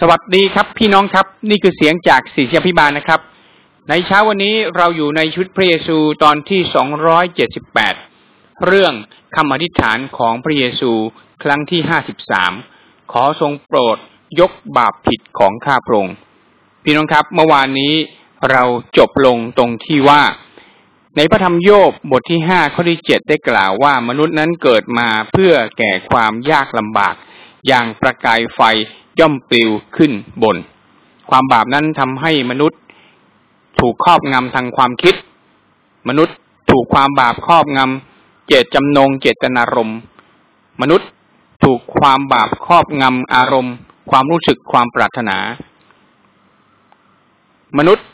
สวัสดีครับพี่น้องครับนี่คือเสียงจากศิษยพิบาลนะครับ ในเช้าวันนี้เราอยู่ในชุดพระเยซูตอนที่สองร้อยเจ็ดสิบแปดเรื่องคำอธิษฐานของพระเยซูครั้งที่ห้าสิบสามขอทรงโปรดยกบาปผิดของข้าพระองค์พี่น้องครับ เมื่อวานนี้เราจบลงตรงที่ว่า ในพระธรรมโยบบทที่ห้าข้อที่เจ็ดได้กล่าวว่ามนุษย์นั้นเกิดมาเพื่อแก่ความยากลำบาก อย่างประกายไฟ ย่อมปลิวขึ้นบน ความบาปนั้นทำให้มนุษย์ถูกครอบงำทางความคิด มนุษย์ถูกความบาปครอบงำเจตจำนง เจตนารมณ์ มนุษย์ถูกความบาปครอบงำอารมณ์ ความรู้สึกความปรารถนา มนุษย์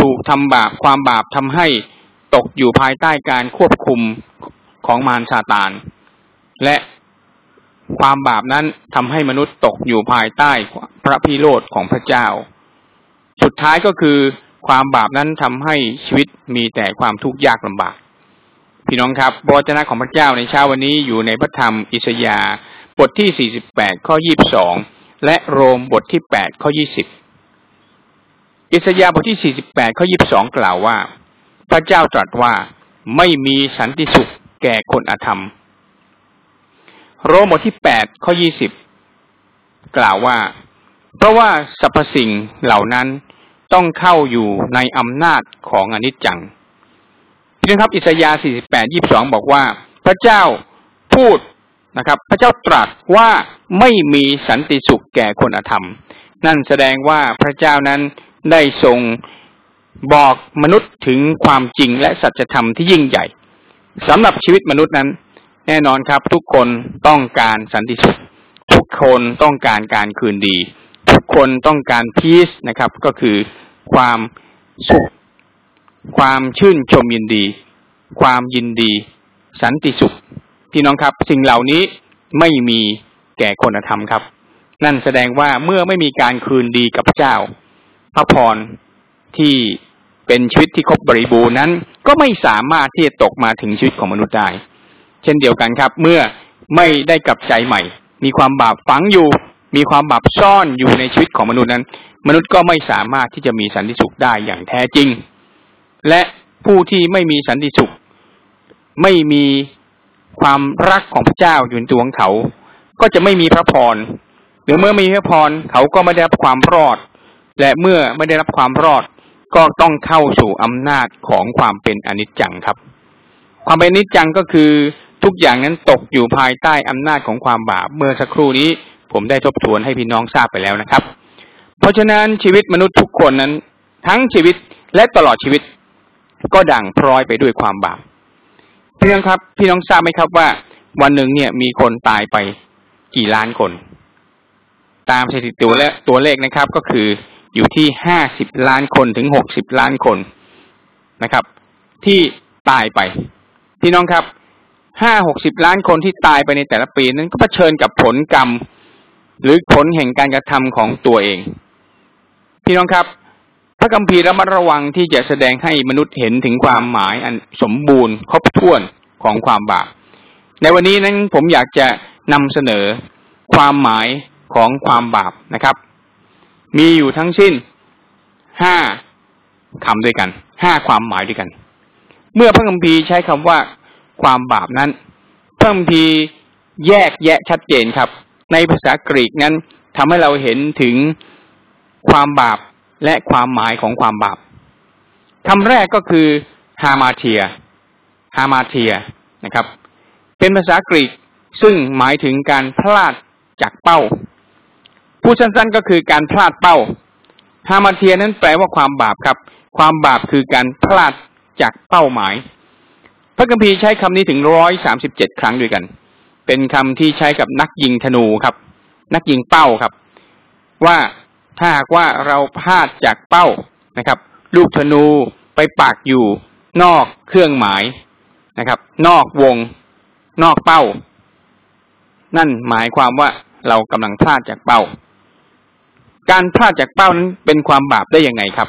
ถูกทำบาปความบาปทำให้ตกอยู่ภายใต้การควบคุมของมารซาตาน และ ความบาปนั้นทำให้มนุษย์ตกอยู่ภายใต้พระพิโรธของพระเจ้า สุดท้ายก็คือความบาปนั้นทำให้ชีวิตมีแต่ความทุกข์ยากลำบาก พี่น้องครับบรจนะของพระเจ้าในเช้าวันนี้อยู่ในพระธรรมอิสยาห์บทที่ 48 ข้อ 22 และโรมบทที่ 8 ข้อ 20 อิสยาห์บทที่ 48 ข้อ 22 กล่าวว่า พระเจ้าตรัสว่าไม่มีสันติสุขแก่คนอธรรม โรมบทที่แปดข้อยี่สิบกล่าวว่า เพราะว่าสรรพสิ่งเหล่านั้นต้องเข้าอยู่ในอำนาจของอนิจจังพี่น้องครับอิสยาห์48 22 บอกว่า พระเจ้าพูดนะครับ พระเจ้าตรัสว่าไม่มีสันติสุขแก่คนอธรรม นั่นแสดงว่าพระเจ้านั้นได้ทรงบอกมนุษย์ถึงความจริงและสัจธรรมที่ยิ่งใหญ่สำหรับชีวิตมนุษย์นั้น แน่นอนครับ ทุกคนต้องการสันติสุข ทุกคนต้องการการคืนดี ทุกคนต้องการพีซนะครับ ก็คือความสุข ความชื่นชมยินดี ความยินดี สันติสุขพี่น้องครับ สิ่งเหล่านี้ไม่มีแก่คนธรรมครับ นั่นแสดงว่าเมื่อไม่มีการคืนดีกับพระเจ้า พระพรที่เป็นชีวิตที่ครบบริบูรณ์นั้น ก็ไม่สามารถที่จะตกมาถึงชีวิตของมนุษย์ได้ เช่นเดียวกันครับ เมื่อไม่ได้กลับใจใหม่ มีความบาปฝังอยู่ มีความบาปซ่อนอยู่ในชีวิตของมนุษย์นั้น มนุษย์ก็ไม่สามารถที่จะมีสันติสุขได้อย่างแท้จริง และผู้ที่ไม่มีสันติสุข ไม่มีความรักของพระเจ้าอยู่ในตัวของเขา ก็จะไม่มีพระพรหรือเมื่อมีพระพรเขาก็ไม่ได้รับความรอด และเมื่อไม่ได้รับความรอด ก็ต้องเข้าสู่อำนาจของความเป็นอนิจจังครับ ความเป็นอนิจจังก็คือ ทุกอย่างนั้นตกอยู่ภายใต้อำนาจของความบาป เมื่อสักครู่นี้ผมได้ทบทวนให้พี่น้องทราบไปแล้วนะครับ เพราะฉะนั้นชีวิตมนุษย์ทุกคนนั้น ทั้งชีวิตและตลอดชีวิต ก็ด่างพร้อยไปด้วยความบาปพี่น้องครับ พี่น้องทราบไหมครับว่า วันหนึ่งเนี่ยมีคนตายไปกี่ล้านคน ตามสถิติตัวและตัวเลขนะครับ ก็คืออยู่ที่ห้าสิบล้านคนถึงหกสิบล้านคนนะครับ ที่ตายไป พี่น้องครับ ห้าหกสิบล้านคนที่ตายไปในแต่ละปีนั้นก็เผชิญกับผลกรรม หรือผลแห่งการกระทำของตัวเอง พี่น้องครับ พระคัมภีร์ระมัดระวังที่จะแสดงให้มนุษย์เห็นถึงความหมายอันสมบูรณ์ ครบถ้วนของความบาป ในวันนี้นั้นผมอยากจะนำเสนอความหมายของความบาปนะครับ มีอยู่ทั้งสิ้นห้าคำด้วยกันห้าความหมายด้วยกัน เมื่อพระคัมภีร์ใช้คำว่า ความบาปนั้นเพิ่มพีแยกแยะชัดเจนครับ ในภาษากรีกนั้นทำให้เราเห็นถึงความบาปและความหมายของความบาปคำแรกก็คือฮามาเทียฮามาเทียนะครับ เป็นภาษากรีกซึ่งหมายถึงการพลาดจากเป้า พูดสั้นๆก็คือการพลาดเป้าฮามาเทียนั้นแปลว่าความบาปครับ ความบาปคือการพลาดจากเป้าหมาย พระคัมภีร์ใช้คำนี้ถึงร้อยสามสิบเจ็ดครั้งด้วยกัน เป็นคำที่ใช้กับนักยิงธนูครับ นักยิงเป้าครับ ว่าถ้าหากว่าเราพลาดจากเป้านะครับ ลูกธนูไปปากอยู่นอกเครื่องหมายนะครับ นอกวง นอกเป้า นั่นหมายความว่าเรากำลังพลาดจากเป้า การพลาดจากเป้านั้นเป็นความบาปได้ยังไงครับ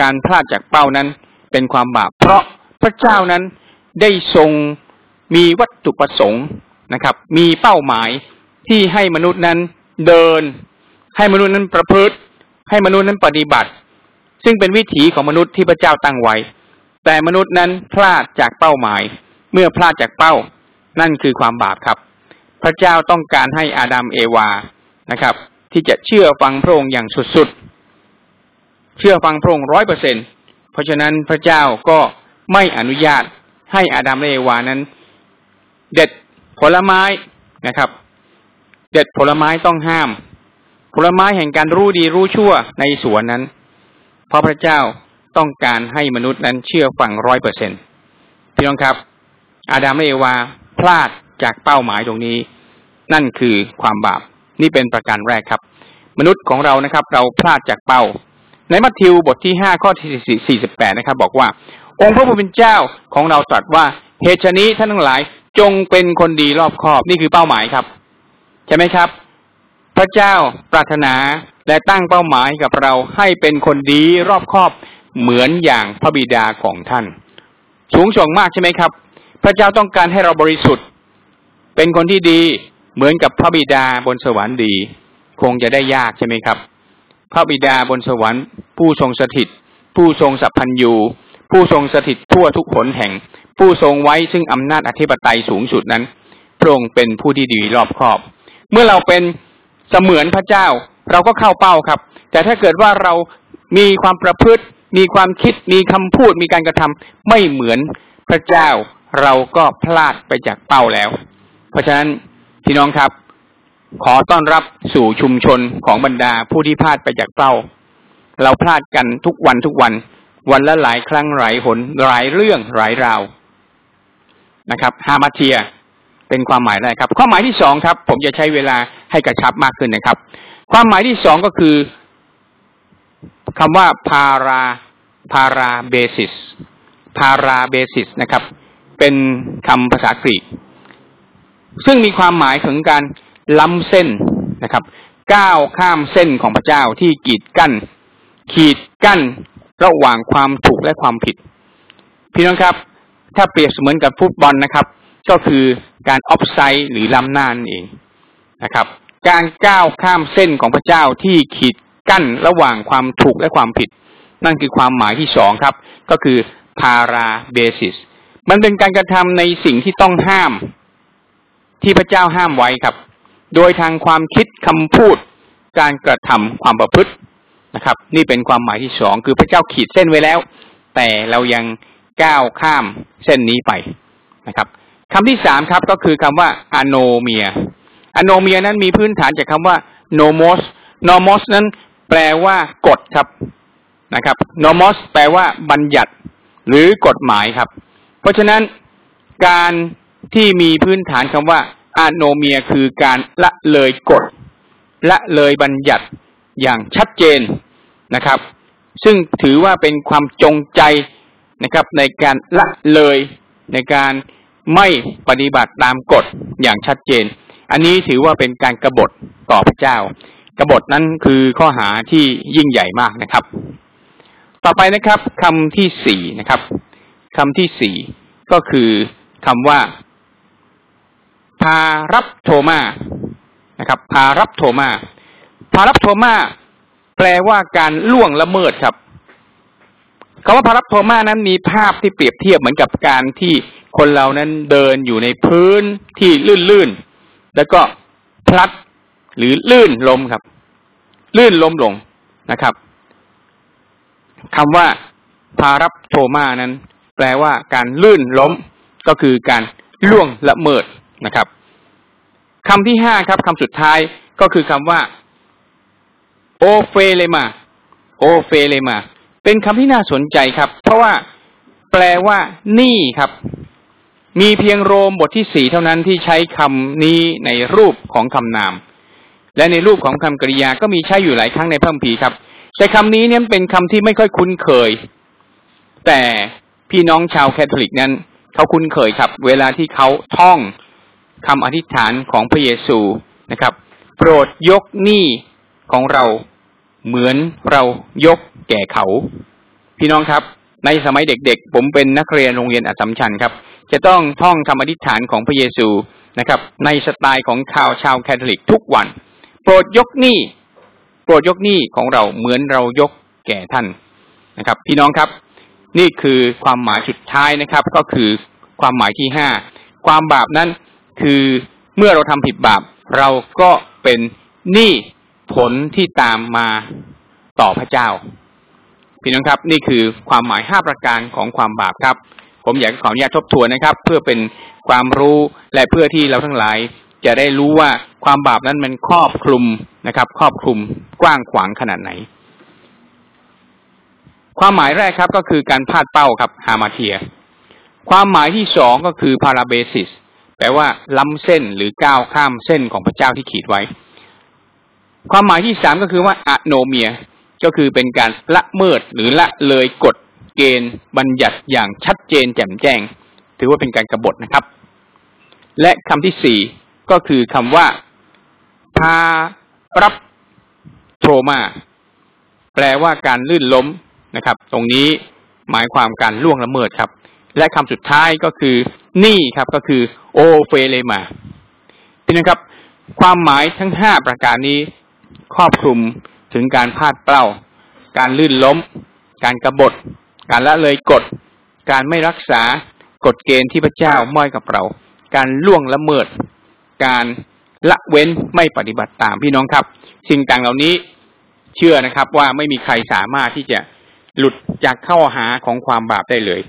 การพลาดจากเป้านั้นเป็นความบาปเพราะ พระเจ้านั้นได้ทรงมีวัตถุประสงค์นะครับ มีเป้าหมายที่ให้มนุษย์นั้นเดิน ให้มนุษย์นั้นประพฤติ ให้มนุษย์นั้นปฏิบัติ ซึ่งเป็นวิถีของมนุษย์ที่พระเจ้าตั้งไว้ แต่มนุษย์นั้นพลาดจากเป้าหมาย เมื่อพลาดจากเป้า นั่นคือความบาปครับ พระเจ้าต้องการให้อาดัมเอวานะครับ ที่จะเชื่อฟังพระองค์อย่างสุดๆเชื่อฟังพระองค์ร้อยเปอร์เซ็นเพราะฉะนั้นพระเจ้าก็ ไม่อนุญาตให้อาดัมและเอวานั้น เด็ดผลไม้นะครับ เด็ดผลไม้ต้องห้าม ผลไม้แห่งการรู้ดีรู้ชั่วในสวนนั้น เพราะพระเจ้าต้องการให้มนุษย์นั้นเชื่อฟังร้อยเปอร์เซ็นพี่น้องครับ อาดัมและเอวาพลาดจากเป้าหมายตรงนี้ นั่นคือความบาปนี่เป็นประการแรกครับ มนุษย์ของเรานะครับ เราพลาดจากเป้า ในมัทธิวบทที่ห้าข้อที่สี่สิบแปดนะครับ บอกว่า องค์พระผู้เป็นเจ้าของเราตรัสว่าเหตุนี้ท่านทั้งหลายจงเป็นคนดีรอบคอบนี่คือเป้าหมายครับ ใช่ไหมครับ พระเจ้าปรารถนาและตั้งเป้าหมายกับเราให้เป็นคนดีรอบคอบเหมือนอย่างพระบิดาของท่าน สูงส่งมากใช่ไหมครับ พระเจ้าต้องการให้เราบริสุทธิ์ เป็นคนที่ดีเหมือนกับพระบิดาบนสวรรค์ดี คงจะได้ยากใช่ไหมครับ พระบิดาบนสวรรค์ ผู้ทรงสถิต ผู้ทรงสัพพัญญู ผู้ทรงสถิตทั่วทุกหนแห่ง ผู้ทรงไว้ซึ่งอำนาจอธิปไตยสูงสุดนั้นพระองค์เป็นผู้ที่ดีรอบคอบ เมื่อเราเป็นเสมือนพระเจ้า เราก็เข้าเป้าครับ แต่ถ้าเกิดว่าเรามีความประพฤติ มีความคิดมีคำพูดมีการกระทำไม่เหมือนพระเจ้า เราก็พลาดไปจากเป้าแล้ว เพราะฉะนั้นพี่น้องครับ ขอต้อนรับสู่ชุมชนของบรรดาผู้ที่พลาดไปจากเป้า เราพลาดกันทุกวันทุกวัน วันละหลายครั้งหลายหนหลายเรื่องหลายราวนะครับฮามาเทียเป็นความหมายแรกครับ ความหมายที่สองครับ ผมจะใช้เวลาให้กระชับมากขึ้นนะครับ ความหมายที่สองก็คือคำว่าพาราพาราเบสิสพาราเบสิสนะครับ เป็นคำภาษากรีก ซึ่งมีความหมายถึงการล้ำเส้นนะครับ ก้าวข้ามเส้นของพระเจ้าที่กีดกั้น ขีดกั้น ระหว่างความถูกและความผิด พี่น้องครับ ถ้าเปรียบเสมือนกับฟุตบอลนะครับ ก็คือการออฟไซด์หรือล้ำหน้านั่นเองนะครับ การก้าวข้ามเส้นของพระเจ้าที่ขีดกั้นระหว่างความถูกและความผิด นั่นคือความหมายที่สองครับ ก็คือพาราเบสิสมันเป็นการกระทำในสิ่งที่ต้องห้าม ที่พระเจ้าห้ามไว้ครับ โดยทางความคิดคำพูด การกระทำความประพฤติ นะครับ นี่เป็นความหมายที่สองคือพระเจ้าขีดเส้นไว้แล้ว แต่เรายังก้าวข้ามเส้นนี้ไปนะครับคำที่สามครับก็คือคำว่าανομία ανομία นั้นมีพื้นฐานจากคำว่าνόμος νόμος นั้นแปลว่ากฎครับนะครับνόμος แปลว่าบัญญัติหรือกฎหมายครับ เพราะฉะนั้นการที่มีพื้นฐานคำว่าανομία คือการละเลยกฎละเลยบัญญัติ อย่างชัดเจนนะครับ ซึ่งถือว่าเป็นความจงใจนะครับ ในการละเลยในการไม่ปฏิบัติตามกฎอย่างชัดเจน อันนี้ถือว่าเป็นการกรบฏต่อพระเจ้ากรบฏนั้นคือข้อหาที่ยิ่งใหญ่มากนะครับ ต่อไปนะครับคำที่สี่นะครับคำที่สี่ก็คือคำว่า พาπαράπτωμα นะครับ παράπτωμα παράπτωμα แปลว่าการล่วงละเมิดครับคำว่า παράπτωμα นั้นมีภาพที่เปรียบเทียบเหมือนกับการที่คนเรานั้นเดินอยู่ในพื้นที่ลื่นๆ แล้วก็พลัดหรือลื่นล้มครับ ลื่นล้มลงนะครับคำว่า παράπτωμα นั้น แปลว่าการลื่นล้มก็คือการล่วงละเมิดนะครับคำที่ห้าครับคำสุดท้ายก็คือคำว่า โอเฟเลมา โอเฟเลมา เป็นคำที่น่าสนใจครับ เพราะว่าแปลว่า นี่ครับ มีเพียงโรมบทที่สี่เท่านั้นที่ใช้คำนี้ในรูปของคำนาม และในรูปของคำกริยาก็มีใช้อยู่หลายครั้งในพระคัมภีร์ครับ แต่คำนี้เนี่ยเป็นคำที่ไม่ค่อยคุ้นเคย แต่พี่น้องชาวคาทอลิกนั้นเขาคุ้นเคยครับ เวลาที่เขาท่องคำอธิษฐานของพระเยซูนะครับ โปรดยกหนี้ของเรา เหมือนเรายกแก่เขา พี่น้องครับ ในสมัยเด็กๆ ผมเป็นนักเรียนโรงเรียนอัสสัมชัญครับ จะต้องท่องคำอธิษฐานของพระเยซูนะครับ ในสไตล์ของชาวชาวคาทอลิกทุกวัน โปรดยกหนี้โปรดยกหนี้ของเราเหมือนเรายกแก่ท่านนะครับ พี่น้องครับ นี่คือความหมายสุดท้ายนะครับ ก็คือความหมายที่ห้าความบาปนั้นคือเมื่อเราทำผิดบาป เราก็เป็นหนี้ ผลที่ตามมาต่อพระเจ้า พี่น้องครับ นี่คือความหมายห้าประการของความบาปครับ ผมอยากขออนุญาตทบทวนนะครับ เพื่อเป็นความรู้และเพื่อที่เราทั้งหลาย จะได้รู้ว่าความบาปนั้นมันครอบคลุมนะครับ ครอบคลุมกว้างขวางขนาดไหน ความหมายแรกครับก็คือการพลาดเป้าครับฮามาเทีย ความหมายที่สองก็คือพาราเบซิสแปลว่าล้ำเส้นหรือก้าวข้ามเส้นของพระเจ้าที่ขีดไว้ ความหมายที่สามก็คือว่าอะโนเมียก็คือเป็นการละเมิดหรือละเลยกฎเกณฑ์บัญญัติอย่างชัดเจนแจ่มแจ้ง ถือว่าเป็นการกรบฏนะครับ และคำที่สี่ก็คือคำว่าพารับโทรมาแปลว่าการลื่นล้มนะครับ ตรงนี้หมายความการล่วงละเมิดครับ และคำสุดท้ายก็คือนี่ครับก็คือโอเฟเลมาพี่นะครับ ความหมายทั้งห้าประการนี้ ครอบคลุมถึงการพลาดเป้า การลื่นล้ม การกรบฏ การละเลยกฎ การไม่รักษากฎเกณฑ์ที่พระเจ้ามอยกับเรา การล่วงละเมิด การละเว้นไม่ปฏิบัติตามพี่น้องครับ สิ่งต่างเหล่านี้เชื่อนะครับว่าไม่มีใครสามารถที่จะหลุดจากเข้าหาของความบาปได้เลย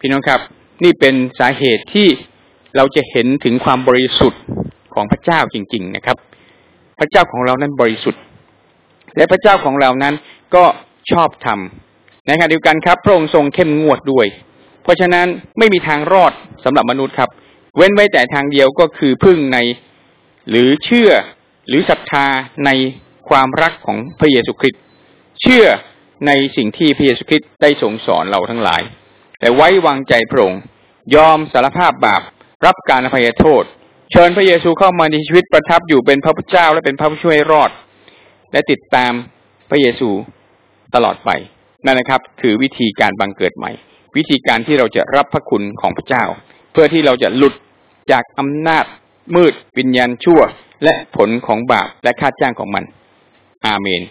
พี่น้องครับ นี่เป็นสาเหตุที่เราจะเห็นถึงความบริสุทธิ์ของพระเจ้าจริง ๆ นะครับ พระเจ้าของเรานั้นบริสุทธิ์ และพระเจ้าของเรานั้นก็ชอบทำในขณะเดียวกันครับ พระองค์ทรงเข้มงวดด้วย เพราะฉะนั้นไม่มีทางรอดสำหรับมนุษย์ครับ เว้นไว้แต่ทางเดียวก็คือพึ่งใน หรือเชื่อหรือศรัทธาในความรักของพระเยซูคริสต์เชื่อในสิ่งที่พระเยซูคริสต์ได้ทรงสอนเราทั้งหลาย แต่ไว้วางใจพระองค์ยอมสารภาพบาปรับการอภัยโทษ เชิญพระเยซูเข้ามาในชีวิตประทับอยู่เป็นพระพุทธเจ้าและเป็นพระผู้ช่วยรอด และติดตามพระเยซูตลอดไปนั่นนะครับ คือวิธีการบังเกิดใหม่ วิธีการที่เราจะรับพระคุณของพระเจ้า เพื่อที่เราจะหลุดจากอำนาจมืดวิญญาณชั่ว และผลของบาปและค่าจ้างของมัน อาเมน